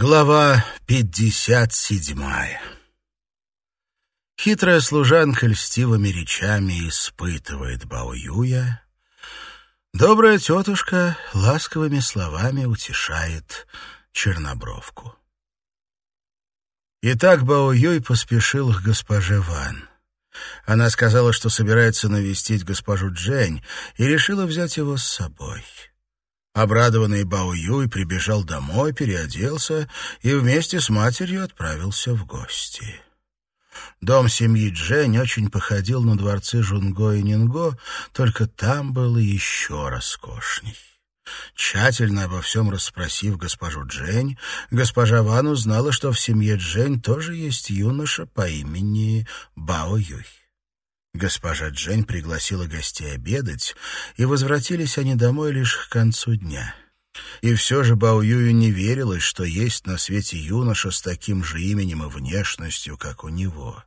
Глава пятьдесят седьмая Хитрая служанка льстивыми речами испытывает Баоюя. Добрая тетушка ласковыми словами утешает чернобровку. Итак, Баоюй поспешил к госпоже Ван. Она сказала, что собирается навестить госпожу Джень, и решила взять его с собой. — Обрадованный Бао Юй прибежал домой, переоделся и вместе с матерью отправился в гости. Дом семьи Джень очень походил на дворцы Жунго и Нинго, только там было еще роскошней. Тщательно обо всем расспросив госпожу Джень, госпожа Ван узнала, что в семье Джень тоже есть юноша по имени Бао Юй. Госпожа Джень пригласила гостей обедать, и возвратились они домой лишь к концу дня. И все же Бао Юю не верилось, что есть на свете юноша с таким же именем и внешностью, как у него.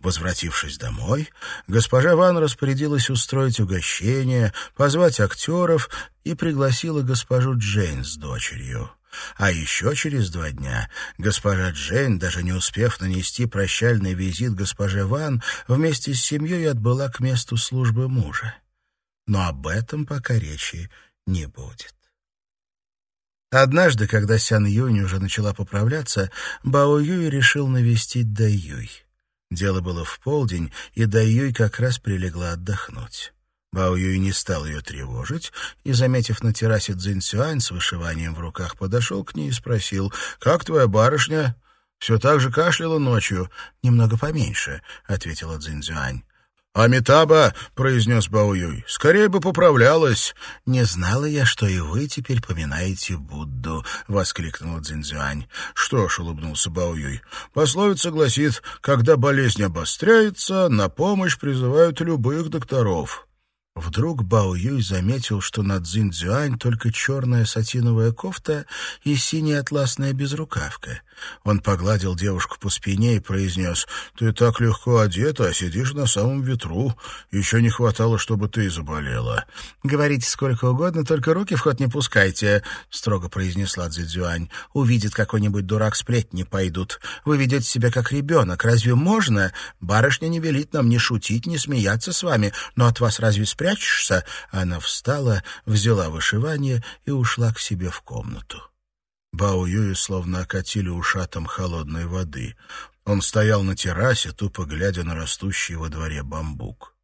Возвратившись домой, госпожа Ван распорядилась устроить угощение, позвать актеров и пригласила госпожу Джейн с дочерью. А еще через два дня госпожа Джейн, даже не успев нанести прощальный визит госпоже Ван, вместе с семьей отбыла к месту службы мужа. Но об этом пока речи не будет. Однажды, когда Сян Юнь уже начала поправляться, Бао Юй решил навестить Дай Юй. Дело было в полдень, и Дай Юй как раз прилегла отдохнуть. Бао Юй не стал ее тревожить и, заметив на террасе Цзиньцюань с вышиванием в руках, подошел к ней и спросил, «Как твоя барышня?» «Все так же кашляла ночью». «Немного поменьше», — ответила Цзиньцюань. «Амитаба», — произнес Баоюй, — «скорее бы поправлялась». «Не знала я, что и вы теперь поминаете Будду», — воскликнула Цзиньцзюань. «Что ж», — улыбнулся Баоюй, — «пословица гласит, когда болезнь обостряется, на помощь призывают любых докторов». Вдруг Бао Юй заметил, что на Цзинь Цзюань только черная сатиновая кофта и синяя атласная безрукавка. Он погладил девушку по спине и произнес, «Ты так легко одета, а сидишь на самом ветру. Еще не хватало, чтобы ты заболела». «Говорите сколько угодно, только руки в ход не пускайте», — строго произнесла Цзюань. «Увидит какой-нибудь дурак, сплетни пойдут. Вы ведете себя как ребенок. Разве можно? Барышня не велит нам ни шутить, ни смеяться с вами, но от вас разве спрячешься?» Она встала, взяла вышивание и ушла к себе в комнату. Бао Юи словно окатили ушатом холодной воды. Он стоял на террасе, тупо глядя на растущий во дворе бамбук.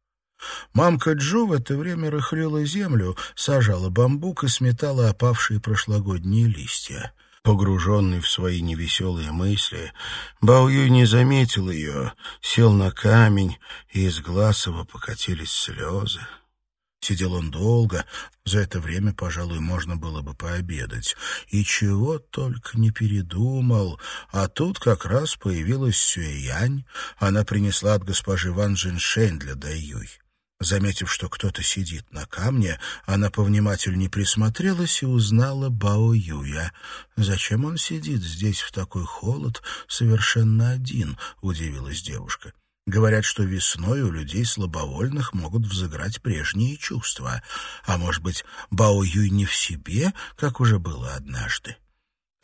Мамка Джу в это время рыхлила землю, сажала бамбук и сметала опавшие прошлогодние листья. Погруженный в свои невеселые мысли, Бао Юй не заметил ее, сел на камень, и из глаз его покатились слезы. Сидел он долго, за это время, пожалуй, можно было бы пообедать. И чего только не передумал. А тут как раз появилась Сюэянь. Она принесла от госпожи Ван Джиншень для Даюй. Заметив, что кто-то сидит на камне, она повнимательней присмотрелась и узнала Бао Юя. «Зачем он сидит здесь в такой холод, совершенно один?» — удивилась девушка. Говорят, что весной у людей слабовольных могут взыграть прежние чувства. А может быть, Бао Юй не в себе, как уже было однажды?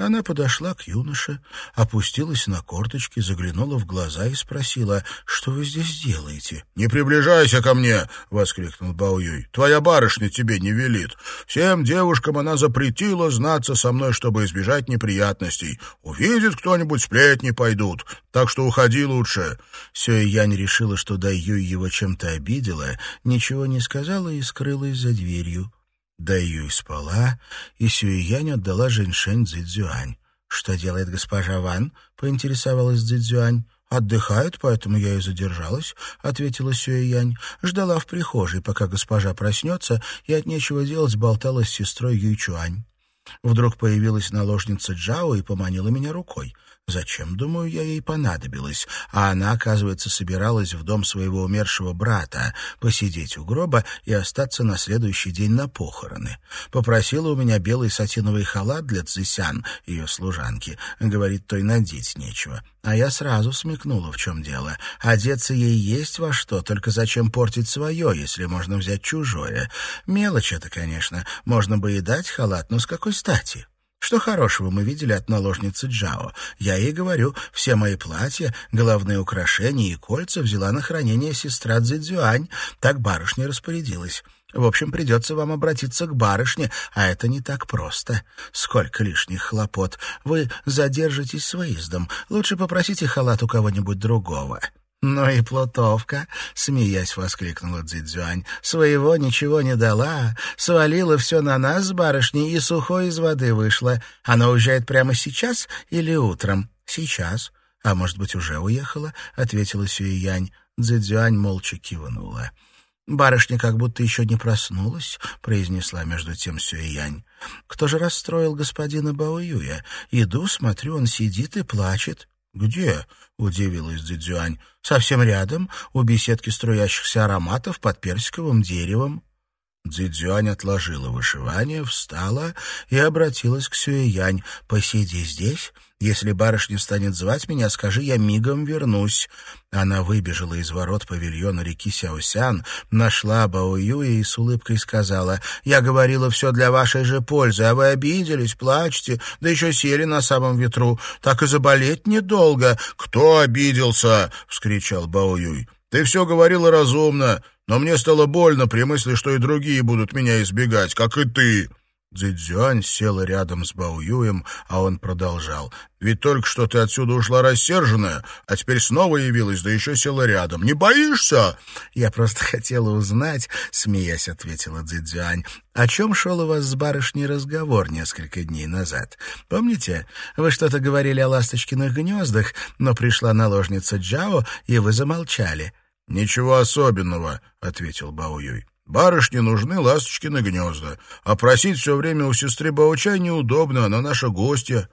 Она подошла к юноше, опустилась на корточки, заглянула в глаза и спросила, «Что вы здесь делаете?» «Не приближайся ко мне!» — воскликнул Баоюй. «Твоя барышня тебе не велит. Всем девушкам она запретила знаться со мной, чтобы избежать неприятностей. Увидит кто-нибудь, сплетни пойдут. Так что уходи лучше». Сюэ Янь решила, что Дайюй его чем-то обидела, ничего не сказала и скрылась за дверью. Да ее и спала, и Сюэянь отдала Женьшень Цзэцзюань. «Что делает госпожа Ван?» — поинтересовалась Цзэцзюань. «Отдыхает, поэтому я и задержалась», — ответила Сюэянь. Ждала в прихожей, пока госпожа проснется, и от нечего делать болтала с сестрой Юйчуань. Вдруг появилась наложница Джао и поманила меня рукой. Зачем, думаю, я ей понадобилась? А она, оказывается, собиралась в дом своего умершего брата, посидеть у гроба и остаться на следующий день на похороны. Попросила у меня белый сатиновый халат для Цзисян, ее служанки. Говорит, той надеть нечего. А я сразу смекнула, в чем дело. Одеться ей есть во что, только зачем портить свое, если можно взять чужое? Мелочь это, конечно. Можно бы и дать халат, но с какой стати? Что хорошего мы видели от наложницы Джао? Я ей говорю, все мои платья, головные украшения и кольца взяла на хранение сестра Цзюань. Так барышня распорядилась. В общем, придется вам обратиться к барышне, а это не так просто. Сколько лишних хлопот. Вы задержитесь с выездом. Лучше попросите халат у кого-нибудь другого». «Ну и плутовка!» — смеясь воскликнула Цзюань. «Своего ничего не дала, свалила все на нас с барышней и сухой из воды вышла. Она уезжает прямо сейчас или утром?» «Сейчас. А может быть, уже уехала?» — ответила Сюиянь. Цзюань молча кивнула. «Барышня как будто еще не проснулась», — произнесла между тем Сюэянь. «Кто же расстроил господина Баоюя? Иду, смотрю, он сидит и плачет». «Где?» — удивилась Дзюань. «Совсем рядом, у беседки струящихся ароматов под персиковым деревом». Дзидзюань отложила вышивание, встала и обратилась к Сюэянь. «Посиди здесь. Если барышня станет звать меня, скажи, я мигом вернусь». Она выбежала из ворот павильона реки Сяосян, нашла Бао Юя и с улыбкой сказала, «Я говорила все для вашей же пользы, а вы обиделись, плачете, да еще сели на самом ветру. Так и заболеть недолго». «Кто обиделся?» — вскричал Бао Юй. «Ты все говорила разумно но мне стало больно при мысли, что и другие будут меня избегать, как и ты». Цзэцзюань села рядом с Бао Юем, а он продолжал. «Ведь только что ты отсюда ушла рассерженная, а теперь снова явилась, да еще села рядом. Не боишься?» «Я просто хотела узнать», — смеясь ответила Цзэцзюань, «о чем шел у вас с барышней разговор несколько дней назад. Помните, вы что-то говорили о ласточкиных гнездах, но пришла наложница Джао, и вы замолчали». «Ничего особенного», — ответил Бао Юй. «Барышне нужны ласточкины гнезда, а просить все время у сестры Баучай неудобно, она наша гостья.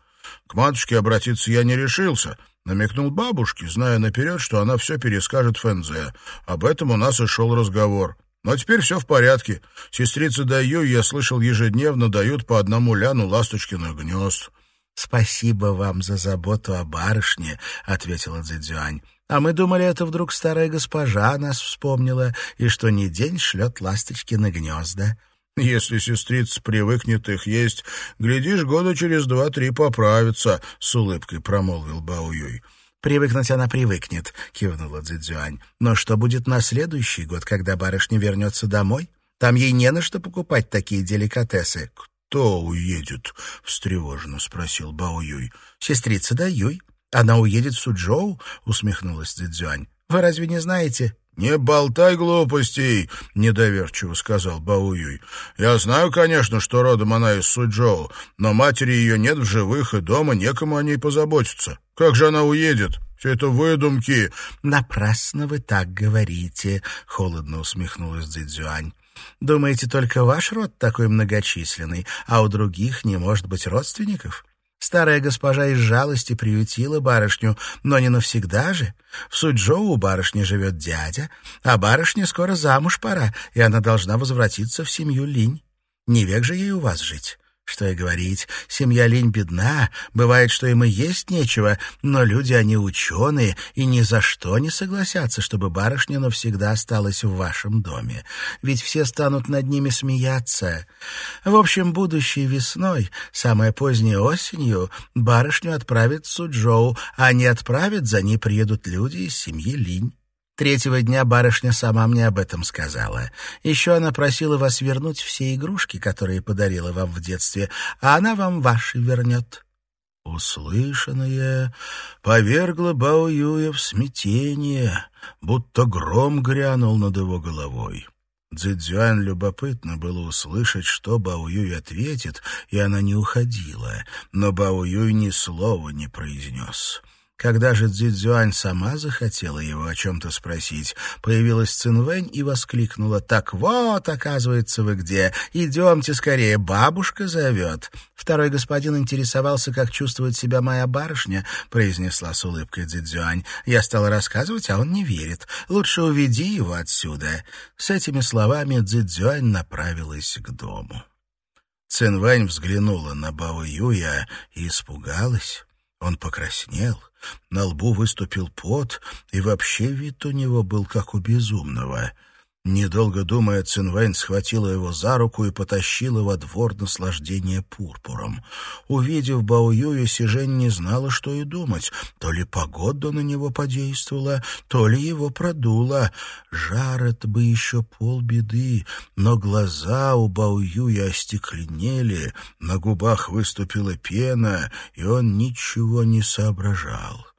К матушке обратиться я не решился». Намекнул бабушке, зная наперед, что она все перескажет Фэнзе. Об этом у нас и шел разговор. Но теперь все в порядке. Сестрицы Даю, я слышал, ежедневно дают по одному ляну ласточкиных гнезд. «Спасибо вам за заботу о барышне», — ответила Цзэцзюань. А мы думали, это вдруг старая госпожа нас вспомнила, и что не день шлет ласточки на гнезда. Если сестрица привыкнет их есть, глядишь, года через два-три поправится, — с улыбкой промолвил Баоюй. «Привыкнуть она привыкнет», — кивнула Цзюань. «Но что будет на следующий год, когда барышня вернется домой? Там ей не на что покупать такие деликатесы». «Кто уедет?» — встревоженно спросил Бао Юй. «Сестрица да Юй. «Она уедет в Суджоу?» — усмехнулась Цзюань. «Вы разве не знаете?» «Не болтай глупостей», — недоверчиво сказал Бауюй. «Я знаю, конечно, что родом она из Суджоу, но матери ее нет в живых, и дома некому о ней позаботиться. Как же она уедет? Все это выдумки». «Напрасно вы так говорите», — холодно усмехнулась Цзюань. «Думаете, только ваш род такой многочисленный, а у других не может быть родственников?» Старая госпожа из жалости приютила барышню, но не навсегда же. В Суджоу у барышни живет дядя, а барышне скоро замуж пора, и она должна возвратиться в семью Линь. Не век же ей у вас жить. Что и говорить, семья Линь бедна, бывает, что им и есть нечего, но люди, они ученые, и ни за что не согласятся, чтобы барышня навсегда осталась в вашем доме. Ведь все станут над ними смеяться. В общем, будущей весной, самое поздней осенью, барышню отправят в Суджоу, а не отправят, за ней приедут люди из семьи Линь. Третьего дня барышня сама мне об этом сказала. Еще она просила вас вернуть все игрушки, которые подарила вам в детстве, а она вам ваши вернет». Услышанное повергло Бао Юя в смятение, будто гром грянул над его головой. Цзэцзюань любопытно было услышать, что Бао Юй ответит, и она не уходила, но Бао Юй ни слова не произнес. Когда же Цзюань сама захотела его о чем-то спросить, появилась Цинвэнь и воскликнула «Так вот, оказывается, вы где! Идемте скорее, бабушка зовет!» «Второй господин интересовался, как чувствует себя моя барышня», — произнесла с улыбкой Цзюань. «Я стала рассказывать, а он не верит. Лучше уведи его отсюда». С этими словами Цзюань направилась к дому. Цинвэнь взглянула на Бао Юя и испугалась. Он покраснел, на лбу выступил пот, и вообще вид у него был как у безумного. Недолго думая, Цинвэнь схватила его за руку и потащила во двор наслаждения пурпуром. Увидев Баоюя, Сижень не знала, что и думать. То ли погода на него подействовала, то ли его продуло. Жар — это бы еще полбеды, но глаза у Баоюя остекленели, на губах выступила пена, и он ничего не соображал.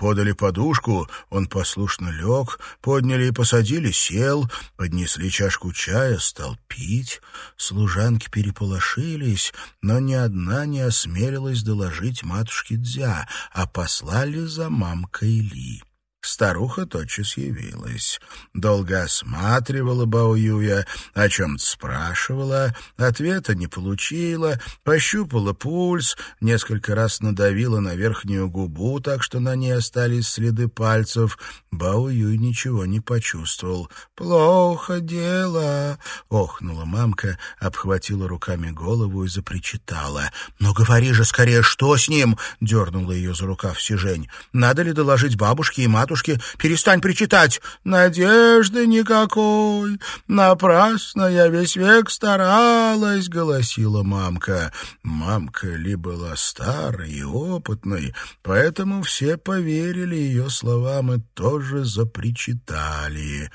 Подали подушку, он послушно лег, подняли и посадили, сел, поднесли чашку чая, стал пить. Служанки переполошились, но ни одна не осмелилась доложить матушке Дзя, а послали за мамкой Ли. Старуха тотчас явилась. Долго осматривала Баоюя, о чем-то спрашивала, ответа не получила, пощупала пульс, несколько раз надавила на верхнюю губу, так что на ней остались следы пальцев. Баоюй ничего не почувствовал. «Плохо дело!» — охнула мамка, обхватила руками голову и запричитала. «Но говори же скорее, что с ним?» — дернула ее за рукав Сижень. «Надо ли доложить бабушке и матушке?» Матушке, перестань причитать. Надежды никакой. Напрасно я весь век старалась, — голосила мамка. Мамка ли была старой и опытной, поэтому все поверили ее словам и тоже запричитали.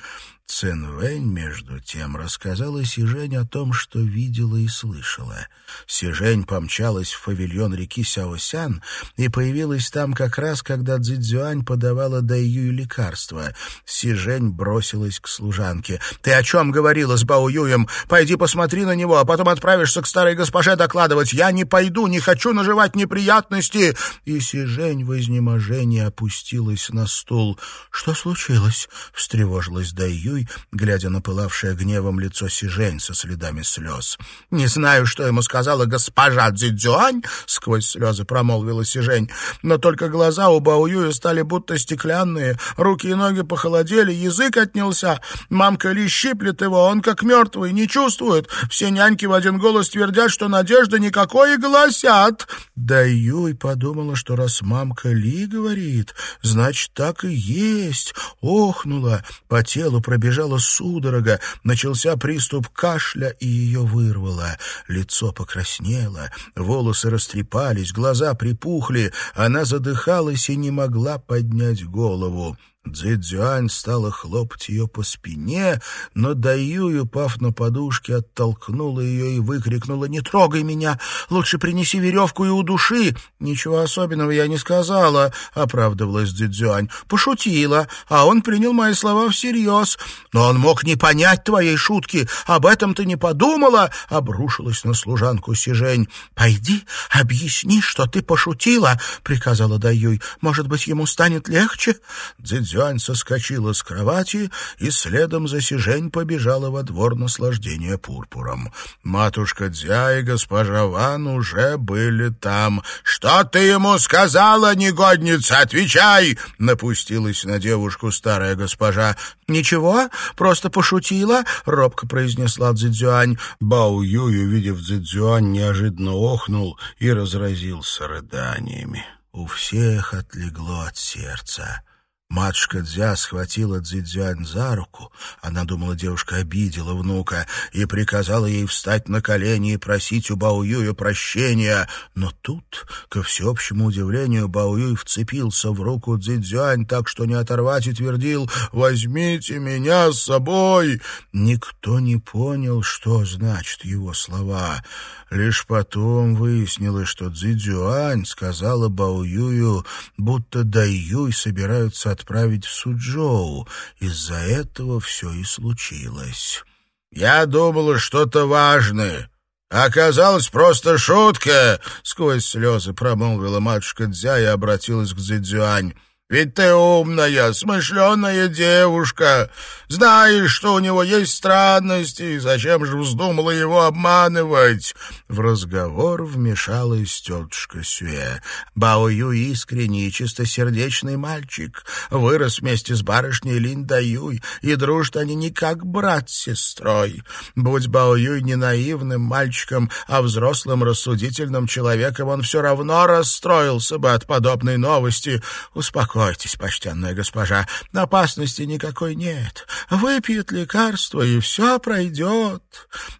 Цинвэнь, между тем, рассказала Сижень о том, что видела и слышала. Сижень помчалась в павильон реки Сяосян и появилась там как раз, когда Цзюань подавала Дайюю лекарство. Сижень бросилась к служанке. «Ты о чем говорила с Бао Юем? Пойди посмотри на него, а потом отправишься к старой госпоже докладывать. Я не пойду, не хочу наживать неприятности!» И Сижень в изнеможении опустилась на стул. «Что случилось?» — встревожилась Дайю Юй, глядя на пылавшее гневом лицо Сижень со следами слез. «Не знаю, что ему сказала госпожа Цзюань», — сквозь слезы промолвила Сижень, «но только глаза у Бао Юя стали будто стеклянные, руки и ноги похолодели, язык отнялся. Мамка Ли щиплет его, он как мертвый, не чувствует. Все няньки в один голос твердят, что надежды никакой и гласят». Да Юй подумала, что раз мамка Ли говорит, значит, так и есть. Охнула, по телу пробежала пробежала судорога, начался приступ кашля, и ее вырвало. Лицо покраснело, волосы растрепались, глаза припухли, она задыхалась и не могла поднять голову. Цзэцзюань стала хлопать ее по спине, но Даюй, упав на подушке, оттолкнула ее и выкрикнула «Не трогай меня! Лучше принеси веревку и удуши!» «Ничего особенного я не сказала», — оправдывалась Цзэцзюань. «Пошутила, а он принял мои слова всерьез. Но он мог не понять твоей шутки. Об этом ты не подумала?» — обрушилась на служанку Сижень. «Пойди, объясни, что ты пошутила», — приказала Даюй. «Может быть, ему станет легче?» Цзэцзюань Цзюань соскочила с кровати и следом за Сижень побежала во двор наслаждения пурпуром. Матушка Дзя и госпожа Ван уже были там. «Что ты ему сказала, негодница? Отвечай!» — напустилась на девушку старая госпожа. «Ничего, просто пошутила», — робко произнесла Цзюань. Бао Юй, увидев Цзюань, неожиданно охнул и разразился рыданиями. У всех отлегло от сердца. Матушка Дзя схватила Цзидзюань за руку. Она думала, девушка обидела внука и приказала ей встать на колени и просить у Баоюя прощения. Но тут, ко всеобщему удивлению, Баоюй вцепился в руку Цзидзюань так, что не оторвать, и твердил «Возьмите меня с собой!» Никто не понял, что значат его слова. Лишь потом выяснилось, что Цзидзюань сказала Баоюю, будто Дайюй собираются отправить в Суджоу. Из-за этого все и случилось. «Я думала, что-то важное». «Оказалось, просто шутка!» — сквозь слезы промолвила матушка Дзя и обратилась к Цзэцзюань. Ведь ты умная, смышленая девушка. Знаешь, что у него есть странности, зачем же вздумала его обманывать?» В разговор вмешалась тетушка Сюэ. Бао Ю искренний и чистосердечный мальчик. Вырос вместе с барышней Лин Даюй, и дружат они не как брат с сестрой. Будь Бао Юй не наивным мальчиком, а взрослым рассудительным человеком, он все равно расстроился бы от подобной новости. Успокойся успокойтесь, почтенная госпожа, опасности никакой нет. Выпьет лекарство, и все пройдет».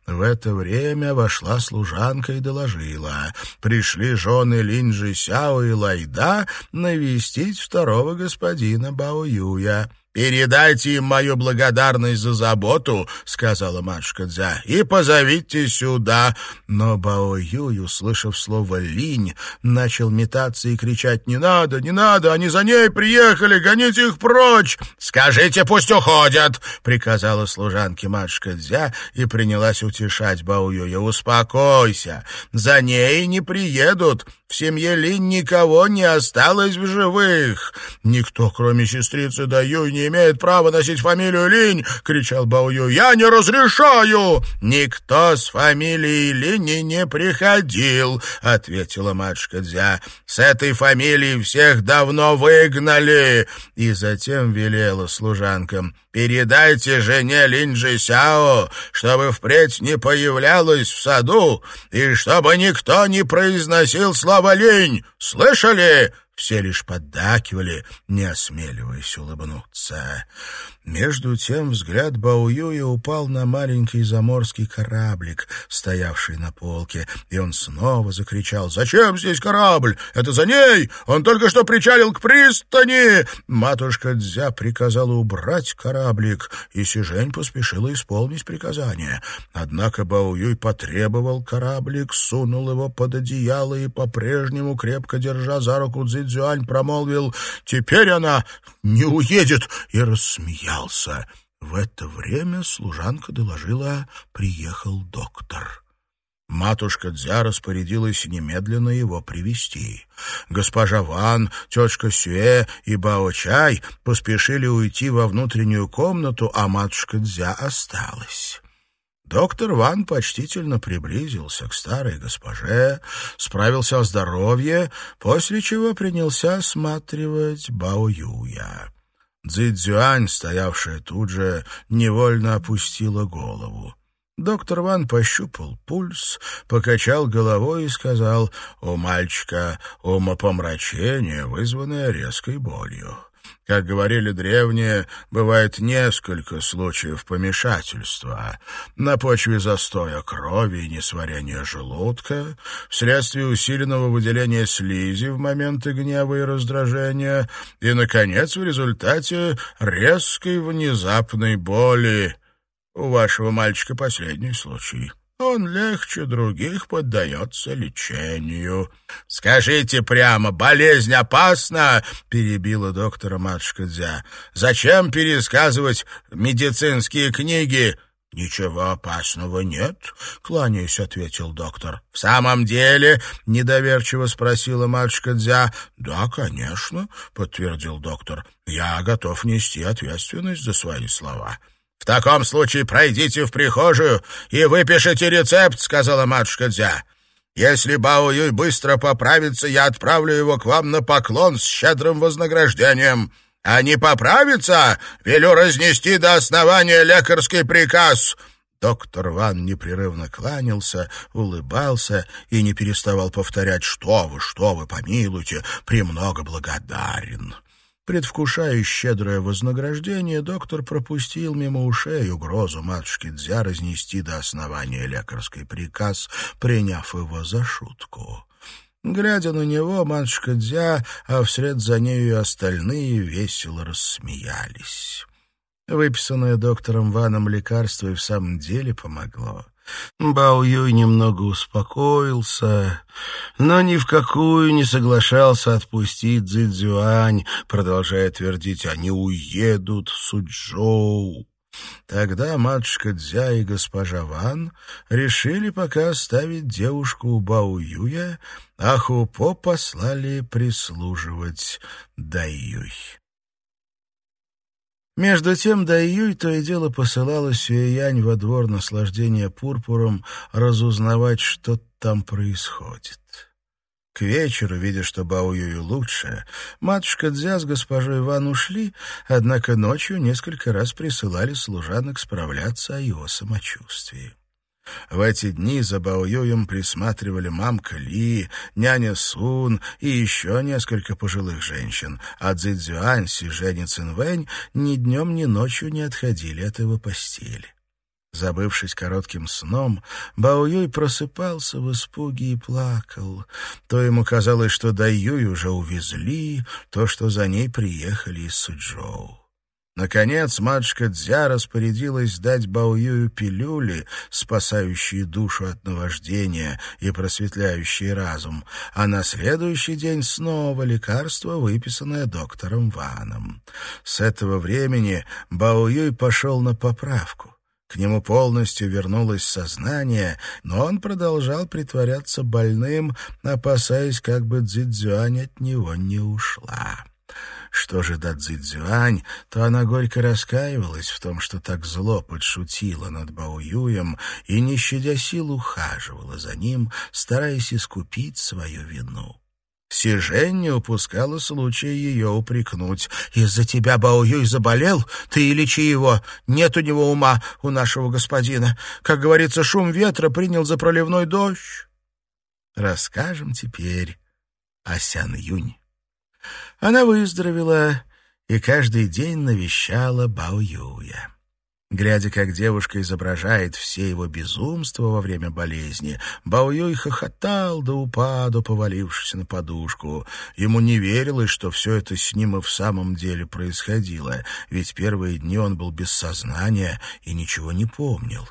В это время вошла служанка и доложила. Пришли жены Линджи Сяо и Лайда навестить второго господина Бао Юя. «Передайте им мою благодарность за заботу», — сказала матушка Дзя, — «и позовите сюда». Но Бао Юй, услышав слово «линь», начал метаться и кричать «Не надо, не надо, они за ней приехали, гоните их прочь!» «Скажите, пусть уходят!» — приказала служанке матушка Дзя и принялась утешать Бао Юя. «Успокойся, за ней не приедут, в семье Линь никого не осталось в живых. Никто, кроме сестрицы Даюй, не имеет права носить фамилию Линь!» — кричал Бао Ю. «Я не разрешаю!» «Никто с фамилией Линь не приходил», — ответила матушка Дзя. «С этой фамилией всех давно выгнали!» И затем велела служанкам. «Передайте жене Линджи Сяо, чтобы впредь не появлялась в саду, и чтобы никто не произносил слова «линь». Слышали?» Все лишь поддакивали, не осмеливаясь улыбнуться. Между тем взгляд Баоюя упал на маленький заморский кораблик, стоявший на полке, и он снова закричал «Зачем здесь корабль? Это за ней! Он только что причалил к пристани!» Матушка Дзя приказала убрать кораблик, и Сижень поспешила исполнить приказание. Однако Баоюй потребовал кораблик, сунул его под одеяло и, по-прежнему крепко держа за руку Цзюань, промолвил «Теперь она не уедет!» и рассмеялся боялся. В это время служанка доложила, приехал доктор. Матушка Дзя распорядилась немедленно его привести. Госпожа Ван, тетушка Сюэ и Бао Чай поспешили уйти во внутреннюю комнату, а матушка Дзя осталась. Доктор Ван почтительно приблизился к старой госпоже, справился о здоровье, после чего принялся осматривать Бао Юя. Цзэцзюань, стоявшая тут же, невольно опустила голову. Доктор Ван пощупал пульс, покачал головой и сказал, «У мальчика умопомрачение, вызванное резкой болью. Как говорили древние, бывает несколько случаев помешательства. На почве застоя крови и несварения желудка, вследствие усиленного выделения слизи в моменты гнева и раздражения, и, наконец, в результате резкой внезапной боли. У вашего мальчика последний случай. Он легче других поддается лечению. — Скажите прямо, болезнь опасна? — перебила доктора матушка Дзя. — Зачем пересказывать медицинские книги? — Ничего опасного нет, — кланяясь, ответил доктор. — В самом деле? — недоверчиво спросила матушка Дзя. — Да, конечно, — подтвердил доктор. — Я готов нести ответственность за свои слова. — «В таком случае пройдите в прихожую и выпишите рецепт», — сказала матушка Дзя. «Если Бао Юй быстро поправится, я отправлю его к вам на поклон с щедрым вознаграждением. А не поправится, велю разнести до основания лекарский приказ». Доктор Ван непрерывно кланялся, улыбался и не переставал повторять «Что вы, что вы, помилуйте, премного благодарен». Предвкушая щедрое вознаграждение, доктор пропустил мимо ушей угрозу матушки Дзя разнести до основания лекарский приказ, приняв его за шутку. Глядя на него, матушка Дзя, а вслед за нею и остальные весело рассмеялись. Выписанное доктором Ваном лекарство и в самом деле помогло. Бао Юй немного успокоился, но ни в какую не соглашался отпустить Цзюань, продолжая твердить, они уедут в Суджоу. Тогда матушка Дзя и госпожа Ван решили пока оставить девушку у Бао Юя, а Хупо послали прислуживать Даюй. Между тем Даюй то и дело посылала Сюэянь во двор наслаждения пурпуром разузнавать, что там происходит. К вечеру, видя, что Бао Юю лучше, матушка Дзя с госпожой Ван ушли, однако ночью несколько раз присылали служанок справляться о его самочувствии. В эти дни за Баоюем присматривали мамка Ли, няня Сун и еще несколько пожилых женщин, а Цзэцзюань, Сижень и Цинвэнь ни днем, ни ночью не отходили от его постели. Забывшись коротким сном, Баоюй просыпался в испуге и плакал. То ему казалось, что Даюй уже увезли, то, что за ней приехали из Суджоу. Наконец матушка Дзя распорядилась дать Баоюю пилюли, спасающие душу от наваждения и просветляющие разум, а на следующий день снова лекарство, выписанное доктором Ваном. С этого времени Баоюй пошел на поправку. К нему полностью вернулось сознание, но он продолжал притворяться больным, опасаясь, как бы Цзюань от него не ушла. Что же до Цзюань, то она горько раскаивалась в том, что так зло подшутила над Баоюем и, не щадя сил, ухаживала за ним, стараясь искупить свою вину. Сижень не упускала случая ее упрекнуть. «Из-за тебя Баоюй заболел? Ты и лечи его. Нет у него ума, у нашего господина. Как говорится, шум ветра принял за проливной дождь». Расскажем теперь о Сян Юнь. Она выздоровела и каждый день навещала Бао Юя. Глядя, как девушка изображает все его безумства во время болезни, Бао Юй хохотал до упаду, повалившись на подушку. Ему не верилось, что все это с ним и в самом деле происходило, ведь первые дни он был без сознания и ничего не помнил.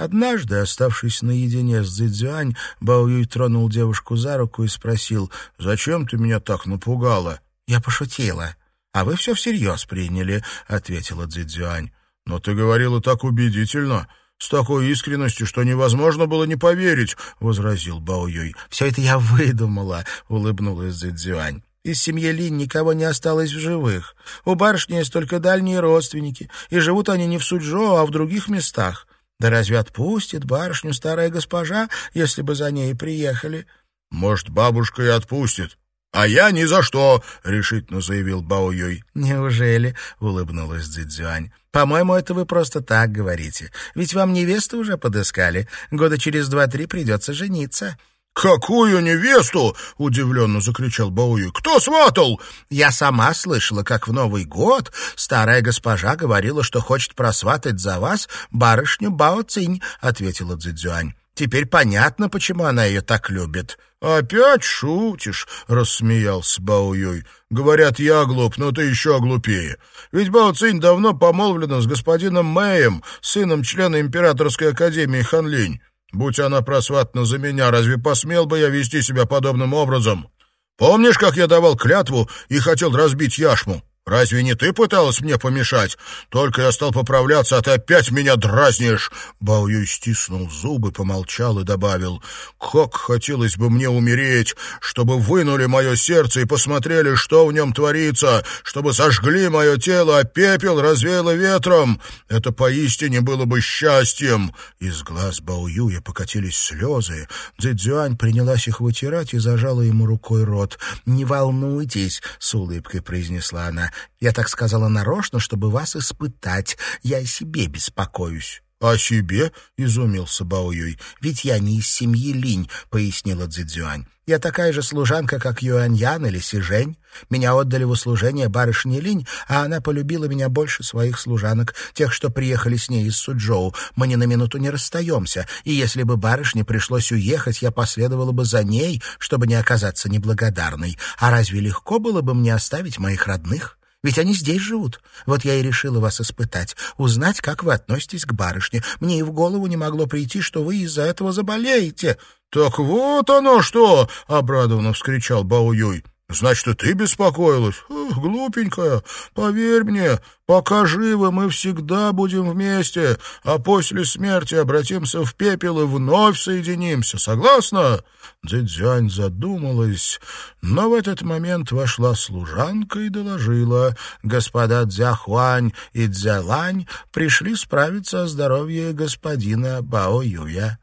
Однажды, оставшись наедине с Цзэцзюань, Бао Юй тронул девушку за руку и спросил, «Зачем ты меня так напугала?» «Я пошутила». «А вы все всерьез приняли», — ответила Цзэцзюань. «Но ты говорила так убедительно, с такой искренностью, что невозможно было не поверить», — возразил Бао Юй. «Все это я выдумала», — улыбнулась Цзэцзюань. Из семьи Линь никого не осталось в живых. У барышни есть только дальние родственники, и живут они не в Суджо, а в других местах. Да разве отпустит барышню старая госпожа, если бы за ней приехали? — Может, бабушка и отпустит. — А я ни за что, — решительно заявил Бао Неужели? — улыбнулась Цзюань. — По-моему, это вы просто так говорите. Ведь вам невесту уже подыскали. Года через два-три придется жениться. — «Какую невесту?» — удивленно закричал Бауи. «Кто сватал?» «Я сама слышала, как в Новый год старая госпожа говорила, что хочет просватать за вас барышню Бао Цинь», — ответила Цзюань. «Теперь понятно, почему она ее так любит». «Опять шутишь?» — рассмеялся Бао Юй. «Говорят, я глуп, но ты еще глупее. Ведь Бао Цинь давно помолвлена с господином Мэем, сыном члена Императорской академии Ханлинь. Будь она просватана за меня, разве посмел бы я вести себя подобным образом? Помнишь, как я давал клятву и хотел разбить яшму? Разве не ты пыталась мне помешать? Только я стал поправляться, а ты опять меня дразнишь!» Бао Юй стиснул зубы, помолчал и добавил. «Как хотелось бы мне умереть, чтобы вынули мое сердце и посмотрели, что в нем творится, чтобы сожгли мое тело, а пепел развеяло ветром. Это поистине было бы счастьем!» Из глаз Бао Юя покатились слезы. Цзюань принялась их вытирать и зажала ему рукой рот. «Не волнуйтесь», — с улыбкой произнесла она. Я так сказала нарочно, чтобы вас испытать. Я о себе беспокоюсь». «О себе?» — изумился Баоюй. «Ведь я не из семьи Линь», — пояснила Цзэцзюань. «Я такая же служанка, как Юаньян или Сижень. Меня отдали в услужение барышне Линь, а она полюбила меня больше своих служанок, тех, что приехали с ней из Суджоу. Мы ни на минуту не расстаемся, и если бы барышне пришлось уехать, я последовала бы за ней, чтобы не оказаться неблагодарной. А разве легко было бы мне оставить моих родных?» Ведь они здесь живут. Вот я и решила вас испытать, узнать, как вы относитесь к барышне. Мне и в голову не могло прийти, что вы из-за этого заболеете». «Так вот оно что!» — обрадованно вскричал Бао Юй. Значит, и ты беспокоилась? Эх, глупенькая, поверь мне, пока живы мы всегда будем вместе, а после смерти обратимся в пепел и вновь соединимся. Согласна?» Дзидзянь задумалась, но в этот момент вошла служанка и доложила. Господа Дзяхуань и Дзялань пришли справиться о здоровье господина Бао Юя.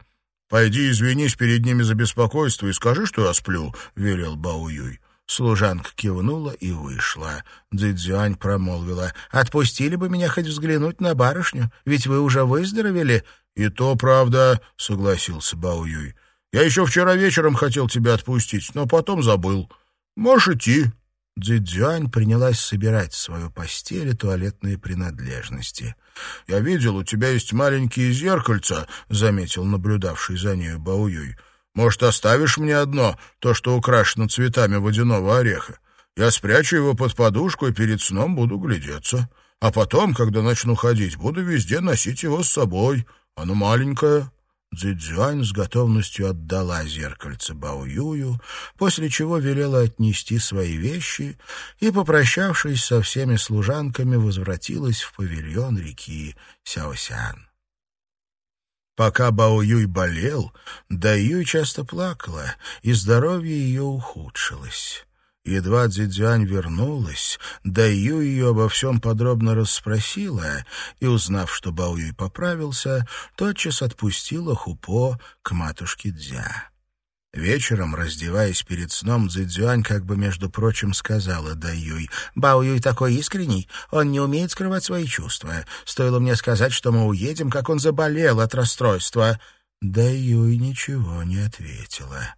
«Пойди извинись перед ними за беспокойство и скажи, что я сплю», — велел Бао Юй. Служанка кивнула и вышла. Цзюань промолвила. «Отпустили бы меня хоть взглянуть на барышню, ведь вы уже выздоровели». «И то правда», — согласился Бао Юй. «Я еще вчера вечером хотел тебя отпустить, но потом забыл. Можешь идти». Цзюань принялась собирать в свою постель и туалетные принадлежности. «Я видел, у тебя есть маленькие зеркальца», — заметил наблюдавший за нею Бауюй. «Может, оставишь мне одно, то, что украшено цветами водяного ореха? Я спрячу его под подушку и перед сном буду глядеться. А потом, когда начну ходить, буду везде носить его с собой. Оно маленькое». Цзюань с готовностью отдала зеркальце Баоюю, после чего велела отнести свои вещи и, попрощавшись со всеми служанками, возвратилась в павильон реки Сяосян. Пока Баоюй болел, Даюй часто плакала, и здоровье ее ухудшилось. Едва Цзюань вернулась, Даю ее обо всем подробно расспросила и, узнав, что Бао Юй поправился, тотчас отпустила Хупо к матушке Дзя. Вечером, раздеваясь перед сном, Цзюань как бы, между прочим, сказала Даюй, «Бао Юй такой искренний, он не умеет скрывать свои чувства. Стоило мне сказать, что мы уедем, как он заболел от расстройства». Даюй ничего не ответила.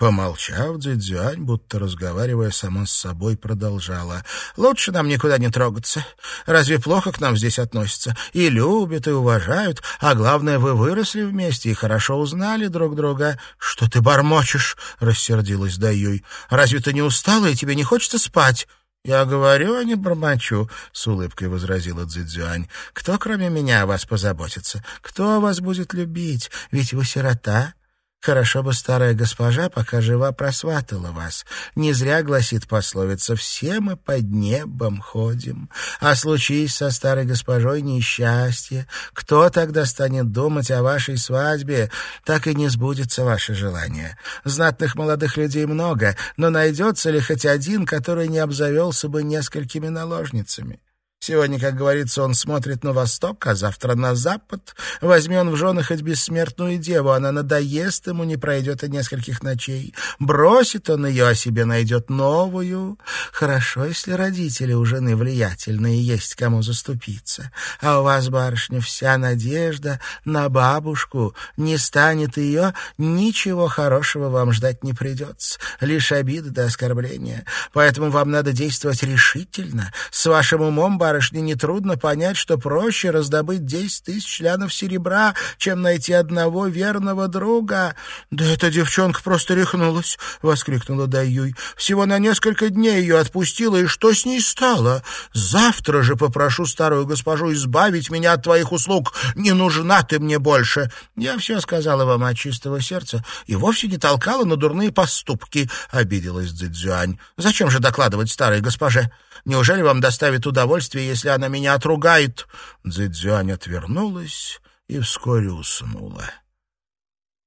Помолчав, Дзюань, будто разговаривая сама с собой, продолжала. «Лучше нам никуда не трогаться. Разве плохо к нам здесь относятся? И любят, и уважают. А главное, вы выросли вместе и хорошо узнали друг друга. Что ты бормочешь?» — рассердилась Даюй. «Разве ты не устала, и тебе не хочется спать?» «Я говорю, а не бормочу», — с улыбкой возразила Цзюань. «Кто, кроме меня, о вас позаботится? Кто вас будет любить? Ведь вы сирота». Хорошо бы старая госпожа, пока жива, просватала вас. Не зря гласит пословица «все мы под небом ходим». А случись со старой госпожой несчастье, кто тогда станет думать о вашей свадьбе? Так и не сбудется ваше желание. Знатных молодых людей много, но найдется ли хоть один, который не обзавелся бы несколькими наложницами? Сегодня, как говорится, он смотрит на восток, а завтра на запад. Возьми он в жены хоть бессмертную деву, она надоест ему, не пройдет и нескольких ночей. Бросит он ее, а себе найдет новую. Хорошо, если родители у жены влиятельные, есть кому заступиться. А у вас, барышня, вся надежда на бабушку. Не станет ее, ничего хорошего вам ждать не придется. Лишь обиды до оскорбления. Поэтому вам надо действовать решительно. С вашим умом, барышня, барышне нетрудно понять, что проще раздобыть десять тысяч членов серебра, чем найти одного верного друга. — Да эта девчонка просто рехнулась, — воскликнула Даюй. — Всего на несколько дней ее отпустила, и что с ней стало? Завтра же попрошу старую госпожу избавить меня от твоих услуг. Не нужна ты мне больше. Я все сказала вам от чистого сердца и вовсе не толкала на дурные поступки, — обиделась Цзюань. — Зачем же докладывать старой госпоже? Неужели вам доставит удовольствие, если она меня отругает?» Цзэцзюань отвернулась и вскоре уснула.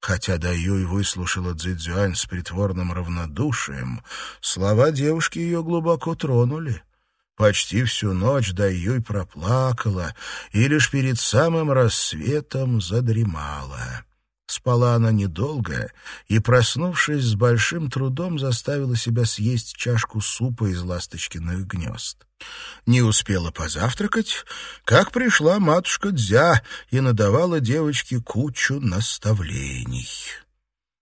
Хотя Даюй выслушала Цзэцзюань с притворным равнодушием, слова девушки ее глубоко тронули. Почти всю ночь Даюй проплакала и лишь перед самым рассветом задремала. Спала она недолго и, проснувшись, с большим трудом заставила себя съесть чашку супа из ласточкиных гнезд. Не успела позавтракать, как пришла матушка Дзя и надавала девочке кучу наставлений.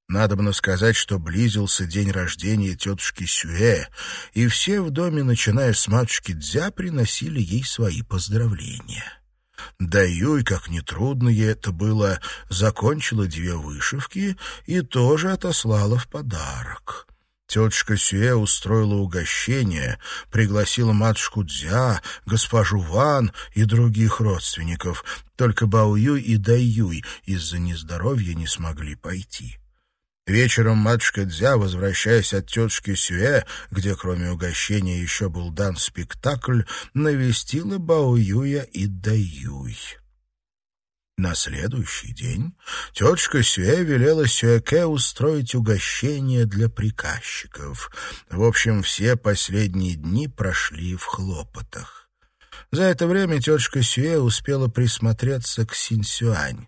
Надобно сказать, что близился день рождения тетушки Сюэ, и все в доме, начиная с матушки Дзя, приносили ей свои поздравления. Даюй, как нетрудно ей это было, закончила две вышивки и тоже отослала в подарок. Тетушка Сюэ устроила угощение, пригласила матушку Дзя, госпожу Ван и других родственников. Только Баоюй и Даюй из-за нездоровья не смогли пойти. Вечером матушка Дзя, возвращаясь от тетушки Сюэ, где кроме угощения еще был дан спектакль, навестила Бао Юя и Даюй. На следующий день тетушка Сюэ велела Сюэке устроить угощение для приказчиков. В общем, все последние дни прошли в хлопотах. За это время тетушка Сюэ успела присмотреться к Синсюань.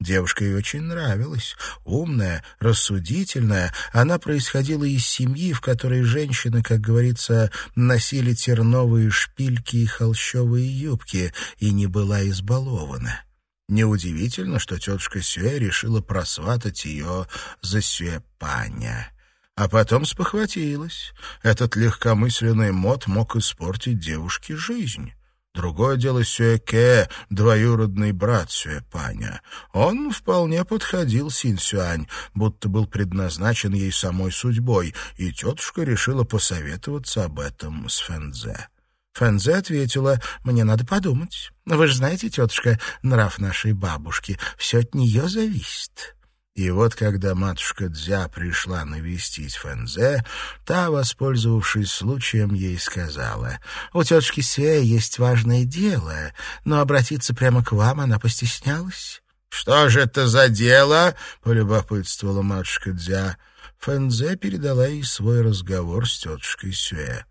Девушка ей очень нравилась. Умная, рассудительная, она происходила из семьи, в которой женщины, как говорится, носили терновые шпильки и холщовые юбки и не была избалована. Неудивительно, что тетушка Сюэ решила просватать ее за Сюэ-паня. А потом спохватилась. Этот легкомысленный мод мог испортить девушке жизнь. Другое дело Сюэке, двоюродный брат Сюэпаня. Он вполне подходил Синь-Сюань, будто был предназначен ей самой судьбой, и тетушка решила посоветоваться об этом с Фэнзе. Фэнзе ответила, «Мне надо подумать. Вы же знаете, тетушка, нрав нашей бабушки, все от нее зависит». И вот когда матушка Дзя пришла навестить Фэнзе, та, воспользовавшись случаем, ей сказала, «У тетушки Сюэ есть важное дело, но обратиться прямо к вам она постеснялась». «Что же это за дело?» — полюбопытствовала матушка Дзя. Фэнзе передала ей свой разговор с тетушкой Сюэ.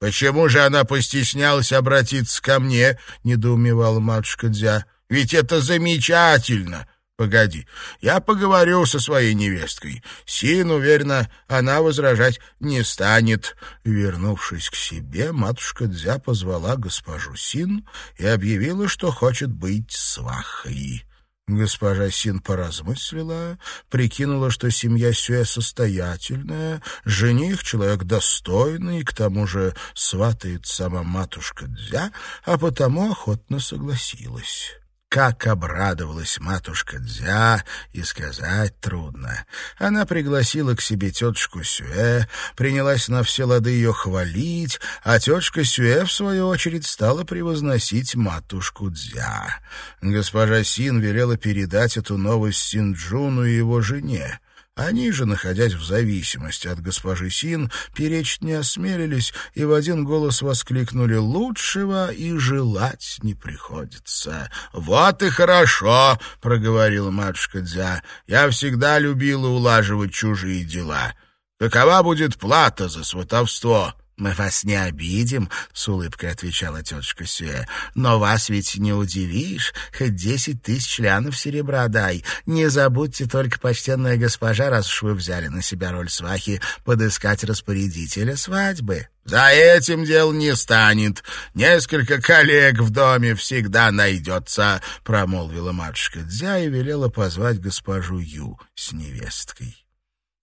«Почему же она постеснялась обратиться ко мне?» — недоумевала матушка Дзя. «Ведь это замечательно!» Погоди, я поговорю со своей невесткой. Син, уверена, она возражать не станет. Вернувшись к себе, матушка Дзя позвала госпожу Син и объявила, что хочет быть свахой. Госпожа Син поразмыслила, прикинула, что семья Сюэ состоятельная, жених — человек достойный, и к тому же сватает сама матушка Дзя, а потому охотно согласилась. Как обрадовалась матушка Дзя, и сказать трудно. Она пригласила к себе тетушку Сюэ, принялась на все лады ее хвалить, а тетушка Сюэ, в свою очередь, стала превозносить матушку Дзя. Госпожа Син велела передать эту новость Синджуну и его жене. Они же, находясь в зависимости от госпожи Син, перечить не осмелились и в один голос воскликнули «Лучшего и желать не приходится». «Вот и хорошо», — проговорила матушка Дзя. «Я всегда любила улаживать чужие дела. Какова будет плата за сватовство?» «Мы вас не обидим», — с улыбкой отвечала тетушка Сюэ. «Но вас ведь не удивишь, хоть десять тысяч лянов серебра дай. Не забудьте только, почтенная госпожа, раз уж вы взяли на себя роль свахи, подыскать распорядителя свадьбы». «За этим дел не станет. Несколько коллег в доме всегда найдется», — промолвила матушка Дзя и велела позвать госпожу Ю с невесткой.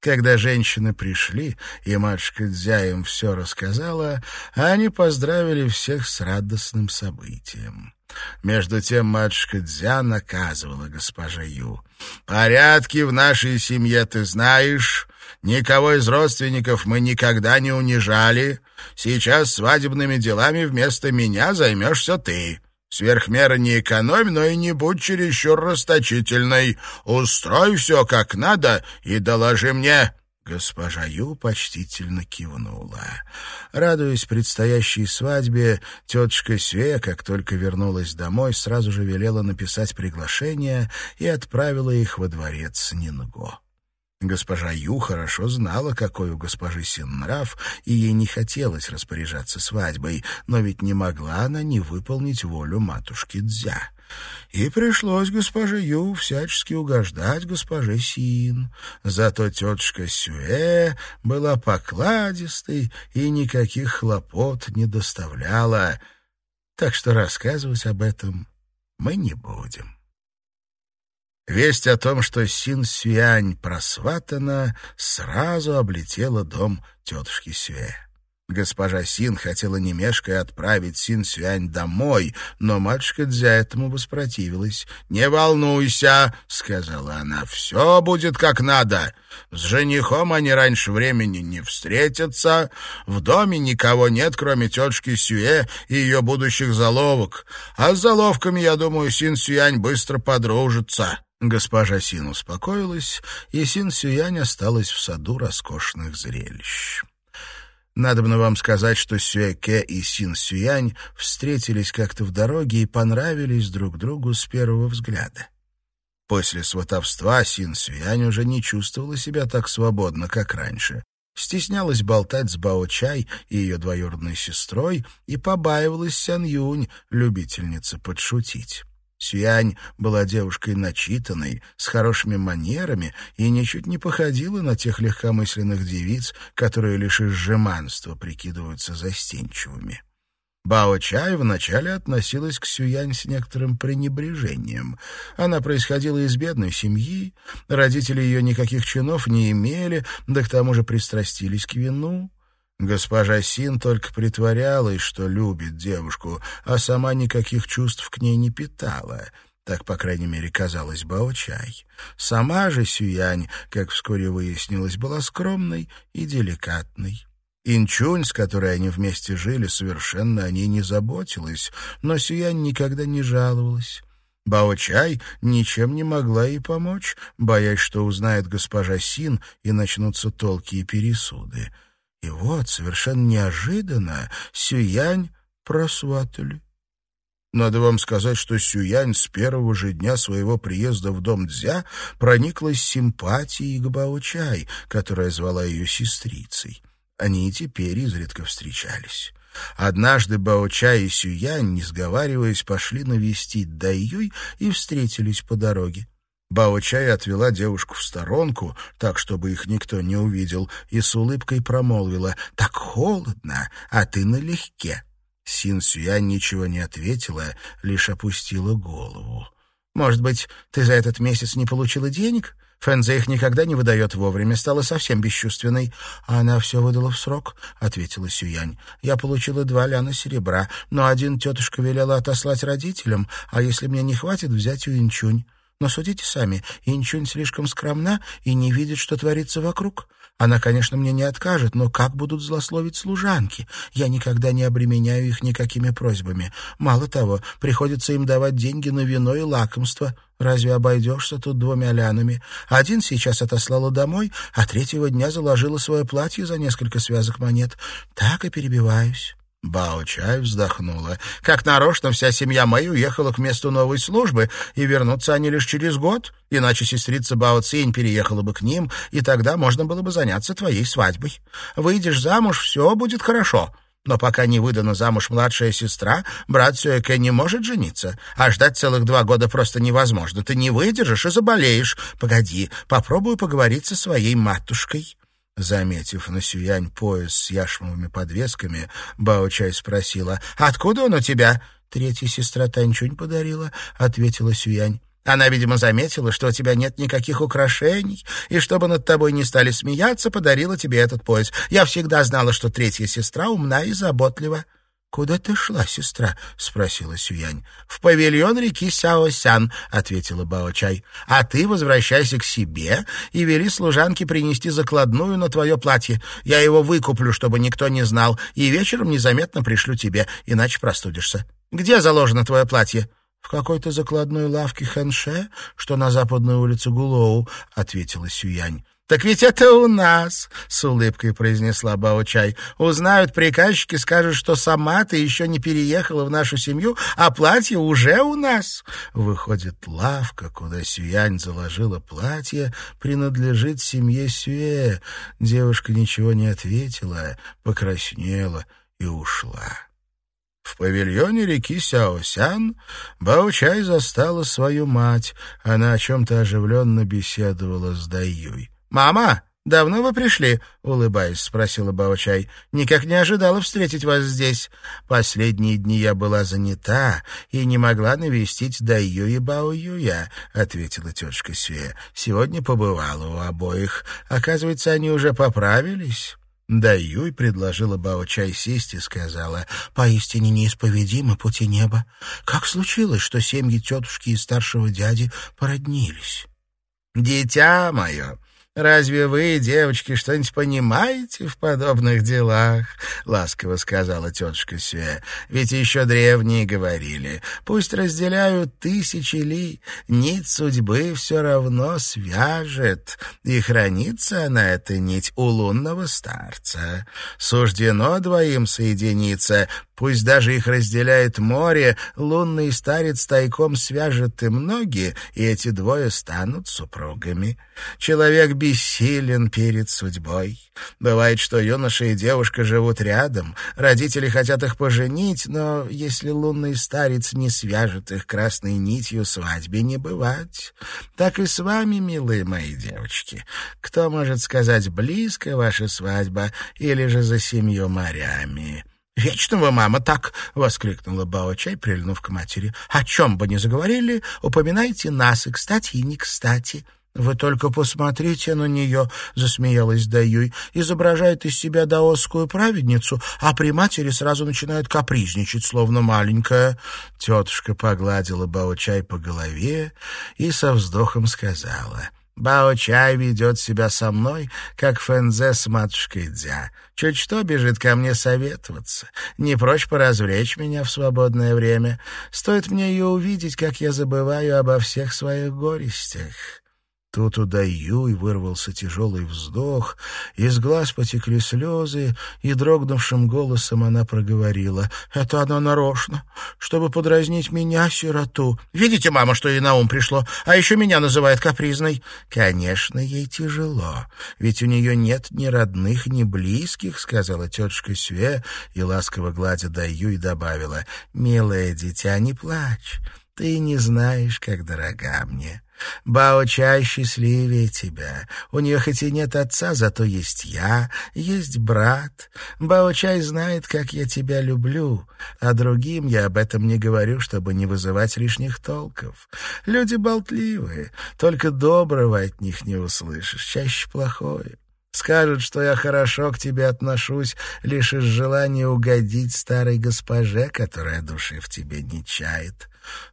Когда женщины пришли, и матушка Дзя им все рассказала, они поздравили всех с радостным событием. Между тем матушка Дзя наказывала госпожа Ю. «Порядки в нашей семье ты знаешь, никого из родственников мы никогда не унижали. Сейчас свадебными делами вместо меня займешься ты». Сверх меры не экономь, но и не будь чересчур расточительной. Устрой все как надо и доложи мне». Госпожа Ю почтительно кивнула. Радуясь предстоящей свадьбе, тетушка Све, как только вернулась домой, сразу же велела написать приглашение и отправила их во дворец Нинго. Госпожа Ю хорошо знала, какой у госпожи Син нрав, и ей не хотелось распоряжаться свадьбой, но ведь не могла она не выполнить волю матушки Дзя. И пришлось госпоже Ю всячески угождать госпоже Син. Зато тетушка Сюэ была покладистой и никаких хлопот не доставляла. Так что рассказывать об этом мы не будем. Весть о том, что Син Сюань просватана, сразу облетела дом тетушки Сюэ. Госпожа Син хотела немешкой отправить Син Сюань домой, но матушка Дзя этому воспротивилась. «Не волнуйся», — сказала она, — «все будет как надо. С женихом они раньше времени не встретятся. В доме никого нет, кроме тетушки Сюэ и ее будущих заловок. А с заловками, я думаю, Син Сюань быстро подружится». Госпожа Син успокоилась, и Син Сюянь осталась в саду роскошных зрелищ. Надобно вам сказать, что Сюэке и Син Сюянь встретились как-то в дороге и понравились друг другу с первого взгляда. После сватовства Син Сюянь уже не чувствовала себя так свободно, как раньше. Стеснялась болтать с Бао Чай и ее двоюродной сестрой и побаивалась Сян Юнь, любительницы подшутить. Сюянь была девушкой начитанной, с хорошими манерами и ничуть не походила на тех легкомысленных девиц, которые лишь из жеманства прикидываются застенчивыми. Бао Чай вначале относилась к Сюянь с некоторым пренебрежением. Она происходила из бедной семьи, родители ее никаких чинов не имели, да к тому же пристрастились к вину. Госпожа Син только притворялась, что любит девушку, а сама никаких чувств к ней не питала. Так, по крайней мере, казалось Бао-чай. Сама же Сюянь, как вскоре выяснилось, была скромной и деликатной. Инчунь, с которой они вместе жили, совершенно о ней не заботилась, но Сюянь никогда не жаловалась. Бао-чай ничем не могла ей помочь, боясь, что узнает госпожа Син и начнутся толки и пересуды. И вот, совершенно неожиданно, Сюянь просватали. Надо вам сказать, что Сюянь с первого же дня своего приезда в дом Дзя прониклась симпатией к Бао-чай, которая звала ее сестрицей. Они и теперь изредка встречались. Однажды Баоча и Сюянь, не сговариваясь, пошли навестить Дайюй и встретились по дороге. Баочай отвела девушку в сторонку, так, чтобы их никто не увидел, и с улыбкой промолвила «Так холодно, а ты налегке». Син Сюянь ничего не ответила, лишь опустила голову. «Может быть, ты за этот месяц не получила денег?» Фэнзе их никогда не выдает вовремя, стала совсем бесчувственной. А она все выдала в срок, — ответила Сюянь. Я получила два ляна серебра, но один тетушка велела отослать родителям, а если мне не хватит, взять у Инчунь. Но судите сами, Инчунь слишком скромна и не видит, что творится вокруг. Она, конечно, мне не откажет, но как будут злословить служанки? Я никогда не обременяю их никакими просьбами. Мало того, приходится им давать деньги на вино и лакомство. Разве обойдешься тут двумя лянами? Один сейчас отослала домой, а третьего дня заложила свое платье за несколько связок монет. Так и перебиваюсь. Бао-чай вздохнула. Как нарочно вся семья Мэй уехала к месту новой службы, и вернутся они лишь через год, иначе сестрица Бао Цинь переехала бы к ним, и тогда можно было бы заняться твоей свадьбой. Выйдешь замуж, все будет хорошо. Но пока не выдана замуж младшая сестра, брат Сюэке не может жениться, а ждать целых два года просто невозможно. Ты не выдержишь и заболеешь. Погоди, попробую поговорить со своей матушкой». Заметив на Сюянь пояс с яшмовыми подвесками, Бао-чай спросила, «Откуда он у тебя?» «Третья сестра Танчунь подарила», — ответила Сюянь. Она, видимо, заметила, что у тебя нет никаких украшений, и чтобы над тобой не стали смеяться, подарила тебе этот пояс. Я всегда знала, что третья сестра умна и заботлива. «Куда ты шла, сестра?» — спросила Сюянь. «В павильон реки Сяосян», — ответила Бао-чай. «А ты возвращайся к себе и вели служанке принести закладную на твое платье. Я его выкуплю, чтобы никто не знал, и вечером незаметно пришлю тебе, иначе простудишься. Где заложено твое платье?» «В какой-то закладной лавке Хэнше, что на западной улице Гулоу», — ответила Сюянь. «Так ведь это у нас», — с улыбкой произнесла Бао-чай. «Узнают приказчики, скажут, что сама ты еще не переехала в нашу семью, а платье уже у нас». Выходит, лавка, куда Сюянь заложила платье, принадлежит семье Сюэ. Девушка ничего не ответила, покраснела и ушла. В павильоне реки Сяосян Баучай застала свою мать. Она о чем-то оживленно беседовала с Даюй. «Мама, давно вы пришли?» — улыбаясь, спросила Баочай. «Никак не ожидала встретить вас здесь. Последние дни я была занята и не могла навестить Даю и Бао Юя», — ответила тетушка Сюэ. «Сегодня побывала у обоих. Оказывается, они уже поправились». Да Юй предложила Бао-чай сесть и сказала, «Поистине неисповедимы пути неба. Как случилось, что семьи тетушки и старшего дяди породнились?» «Дитя мое, Разве вы, девочки, что-нибудь понимаете в подобных делах?» — ласково сказала тетушка Сюэ. «Ведь еще древние говорили, пусть разделяют тысячи ли, нить судьбы все равно свяжет, и хранится она, эта нить, у лунного старца. Суждено двоим соединиться, Пусть даже их разделяет море, лунный старец тайком свяжет им ноги, и эти двое станут супругами. Человек бессилен перед судьбой. Бывает, что юноша и девушка живут рядом, родители хотят их поженить, но если лунный старец не свяжет их красной нитью, свадьбе не бывать. Так и с вами, милые мои девочки. Кто может сказать, близко ваша свадьба или же за семью морями?» «Вечно вы, мама, так!» — воскликнула Бао-чай, прильнув к матери. «О чем бы ни заговорили, упоминайте нас, и кстати, и не кстати». «Вы только посмотрите на нее», — засмеялась Даюй. «Изображает из себя даосскую праведницу, а при матери сразу начинает капризничать, словно маленькая». Тетушка погладила Бао-чай по голове и со вздохом сказала... Бао-чай ведет себя со мной, как Фэнзе с матушкой Дзя. Чуть что бежит ко мне советоваться. Не прочь поразвлечь меня в свободное время. Стоит мне ее увидеть, как я забываю обо всех своих горестях. Тут у Даюй вырвался тяжелый вздох, из глаз потекли слезы, и дрогнувшим голосом она проговорила. «Это она нарочно, чтобы подразнить меня, сироту. Видите, мама, что ей на ум пришло? А еще меня называет капризной». «Конечно, ей тяжело, ведь у нее нет ни родных, ни близких», — сказала тетушка Све, и ласково гладя Даюй добавила. «Милое дитя, не плачь, ты не знаешь, как дорога мне». Бао-чай счастливее тебя. У нее хоть и нет отца, зато есть я, есть брат. Бао-чай знает, как я тебя люблю, а другим я об этом не говорю, чтобы не вызывать лишних толков. Люди болтливые, только доброго от них не услышишь, чаще плохое. Скажут, что я хорошо к тебе отношусь лишь из желания угодить старой госпоже, которая души в тебе не чает.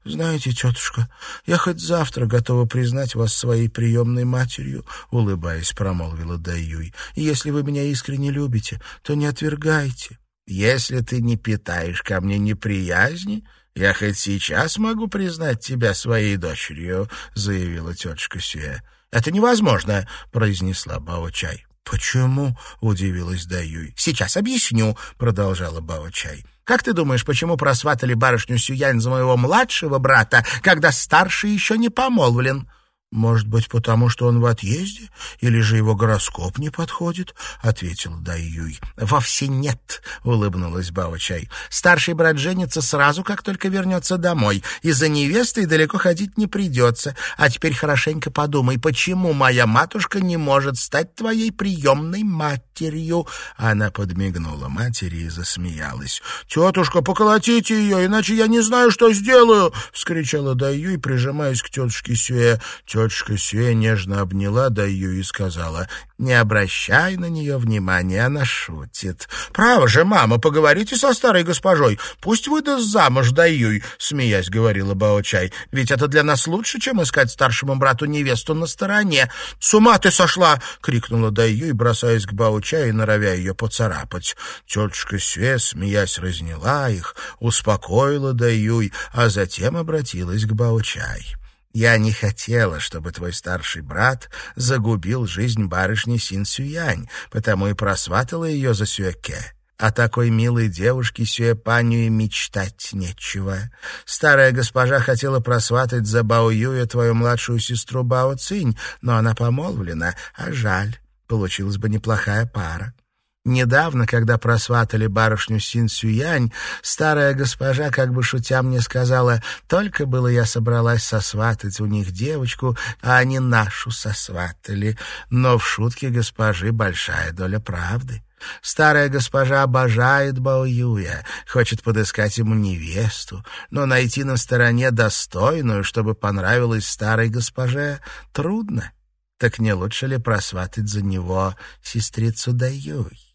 «Знаете, тетушка, я хоть завтра готова признать вас своей приемной матерью», — улыбаясь, промолвила Даюй. «Если вы меня искренне любите, то не отвергайте». «Если ты не питаешь ко мне неприязни, я хоть сейчас могу признать тебя своей дочерью», — заявила тетушка Сюэ. «Это невозможно», — произнесла Бао-чай. «Почему?» — удивилась Даюй. «Сейчас объясню», — продолжала Бао-чай. Как ты думаешь, почему просватали барышню Сюянь за моего младшего брата, когда старший еще не помолвлен? «Может быть, потому что он в отъезде? Или же его гороскоп не подходит?» — ответил Даюй. «Вовсе нет», — улыбнулась Бао-чай. «Старший брат женится сразу, как только вернется домой, и за невестой далеко ходить не придется. А теперь хорошенько подумай, почему моя матушка не может стать твоей приемной матерью?» Она подмигнула матери и засмеялась. «Тетушка, поколотите ее, иначе я не знаю, что сделаю!» — вскричала Даюй, прижимаясь к тетушке Сюэ. Тетушка Сюэ нежно обняла Даю и сказала, «Не обращай на нее внимания, она шутит». «Право же, мама, поговорите со старой госпожой, пусть выдаст замуж Даюй», — смеясь говорила Баочай. «Ведь это для нас лучше, чем искать старшему брату невесту на стороне». «С ума ты сошла!» — крикнула Даюй, бросаясь к Баочай и норовя ее поцарапать. Тетушка Сюэ, смеясь, разняла их, успокоила Даюй, а затем обратилась к Баочай. Я не хотела, чтобы твой старший брат загубил жизнь барышни Син Сюянь, потому и просватала ее за Сюэке. О такой милой девушке Сюэпаню и мечтать нечего. Старая госпожа хотела просватать за Бао Юя твою младшую сестру Бао Цинь, но она помолвлена, а жаль, получилась бы неплохая пара. Недавно, когда просватали барышню Син Сюянь, старая госпожа, как бы шутя мне сказала, «Только было я собралась сосватать у них девочку, а они нашу сосватали». Но в шутке госпожи большая доля правды. Старая госпожа обожает Баоюя, хочет подыскать ему невесту, но найти на стороне достойную, чтобы понравилась старой госпоже, трудно. Так не лучше ли просватать за него сестрицу Даюй?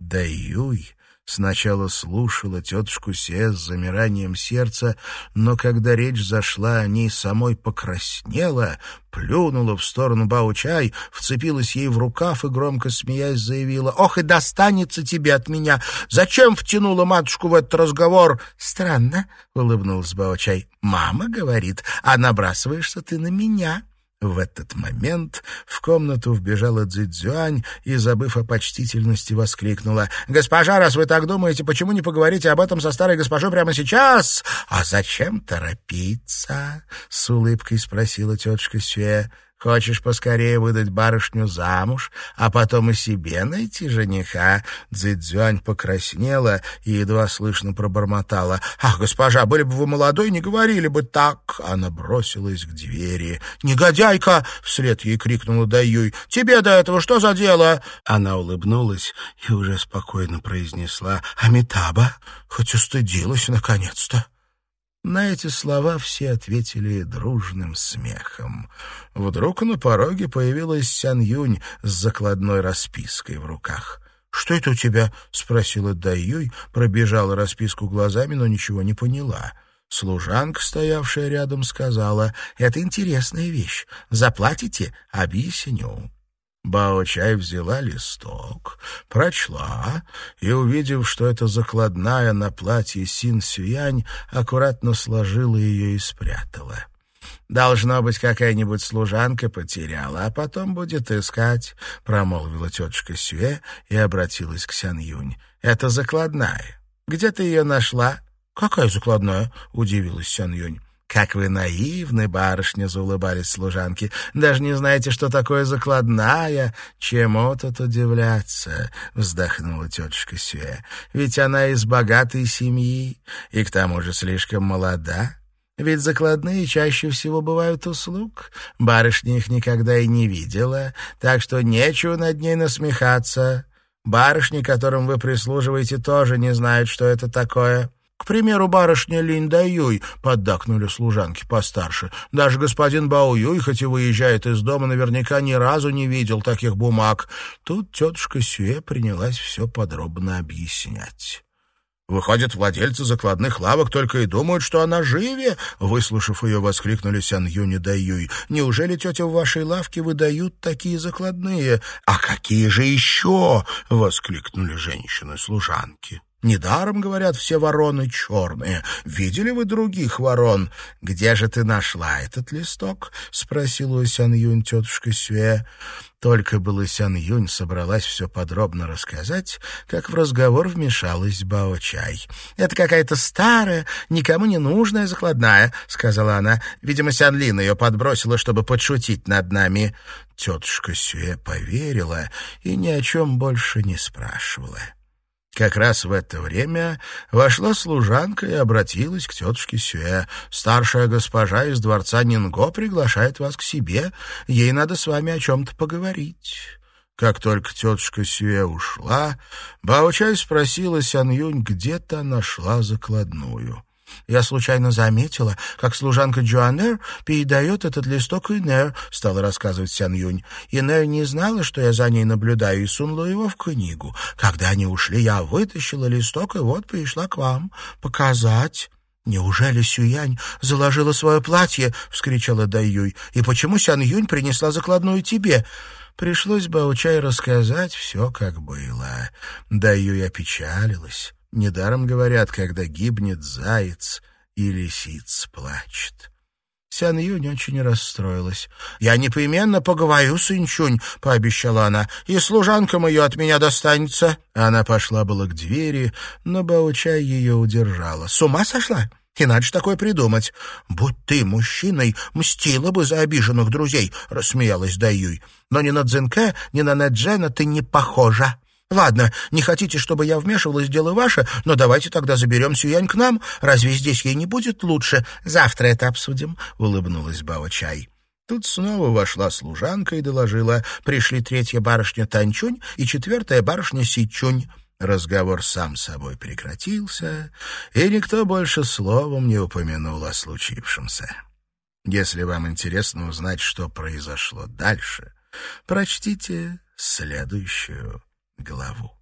Да Юй сначала слушала тетушку Се с замиранием сердца, но когда речь зашла о ней самой покраснела, плюнула в сторону Баучай, вцепилась ей в рукав и, громко смеясь, заявила, «Ох, и достанется тебе от меня! Зачем втянула матушку в этот разговор?» «Странно», — улыбнулась Баучай. «Мама говорит, а набрасываешься ты на меня». В этот момент в комнату вбежала Цзюань и, забыв о почтительности, воскликнула. «Госпожа, раз вы так думаете, почему не поговорите об этом со старой госпожой прямо сейчас?» «А зачем торопиться?» — с улыбкой спросила тетушка Сюэ. Хочешь поскорее выдать барышню замуж, а потом и себе найти жениха?» Цзэцзюань покраснела и едва слышно пробормотала. «Ах, госпожа, были бы вы молодой, не говорили бы так!» Она бросилась к двери. «Негодяйка!» — вслед ей крикнула Даюй. «Тебе до этого что за дело?» Она улыбнулась и уже спокойно произнесла. «Амитаба, хоть устыдилась наконец-то!» На эти слова все ответили дружным смехом. Вдруг на пороге появилась Сян Юнь с закладной распиской в руках. «Что это у тебя?» — спросила Дай Юй, пробежала расписку глазами, но ничего не поняла. Служанка, стоявшая рядом, сказала, «Это интересная вещь. Заплатите? Объясню». Бао-чай взяла листок, прочла и, увидев, что это закладная на платье Син-Сюянь, аккуратно сложила ее и спрятала. «Должно быть, какая-нибудь служанка потеряла, а потом будет искать», — промолвила тетушка Сюэ и обратилась к Сян-Юнь. «Это закладная. Где ты ее нашла?» «Какая закладная?» — удивилась Сян-Юнь. «Как вы наивны, барышня!» — заулыбались служанки. «Даже не знаете, что такое закладная? Чему тут удивляться?» — вздохнула тетушка Сюэ. «Ведь она из богатой семьи и к тому же слишком молода. Ведь закладные чаще всего бывают услуг. Барышня их никогда и не видела, так что нечего над ней насмехаться. Барышни, которым вы прислуживаете, тоже не знают, что это такое». К примеру, барышня Линь Даюй, поддакнули служанки постарше. Даже господин Бао Юй, хоть и выезжает из дома, наверняка ни разу не видел таких бумаг. Тут тетушка Сюэ принялась все подробно объяснять. «Выходит, владельцы закладных лавок только и думают, что она живе!» Выслушав ее, воскликнули Сян Юни да Юй. «Неужели тетя в вашей лавке выдают такие закладные?» «А какие же еще?» — воскликнули женщины-служанки. Недаром, говорят, все вороны черные. Видели вы других ворон? Где же ты нашла этот листок? — спросила Сян Юнь тетушка Сюэ. Только было Сян Юнь собралась все подробно рассказать, как в разговор вмешалась Бао Чай. «Это какая-то старая, никому не нужная закладная», — сказала она. «Видимо, Сян Лин ее подбросила, чтобы подшутить над нами». Тетушка Сюэ поверила и ни о чем больше не спрашивала. Как раз в это время вошла служанка и обратилась к тетушке Сюэ. «Старшая госпожа из дворца Нинго приглашает вас к себе. Ей надо с вами о чем-то поговорить». Как только тетушка Сюэ ушла, Баочай спросила Сян Юнь, где-то нашла закладную. Я случайно заметила, как служанка Джоанер передает этот листок Инер, стала рассказывать Сян Юнь. Инер не знала, что я за ней наблюдаю, и сунула его в книгу. Когда они ушли, я вытащила листок и вот пришла к вам показать. «Неужели Сюянь заложила свое платье?» — вскричала Даюй. «И почему Сян Юнь принесла закладную тебе?» Пришлось Баучай рассказать все, как было. Даюй опечалилась. Недаром говорят, когда гибнет заяц и лисиц плачет. Сян Юнь очень расстроилась. «Я непременно поговорю с Инчунь», — пообещала она, — «и служанкам ее от меня достанется». Она пошла было к двери, но Баучай ее удержала. «С ума сошла? Иначе такое придумать. Будь ты мужчиной, мстила бы за обиженных друзей», — рассмеялась Даюй. «Но ни на Цзинке, ни на Неджена ты не похожа». Ладно, не хотите, чтобы я вмешивалась, дело ваше, но давайте тогда заберем Сюянь к нам. Разве здесь ей не будет лучше? Завтра это обсудим, — улыбнулась Бао-чай. Тут снова вошла служанка и доложила. Пришли третья барышня Танчунь и четвертая барышня Сичунь. Разговор сам собой прекратился, и никто больше словом не упомянул о случившемся. Если вам интересно узнать, что произошло дальше, прочтите следующую level.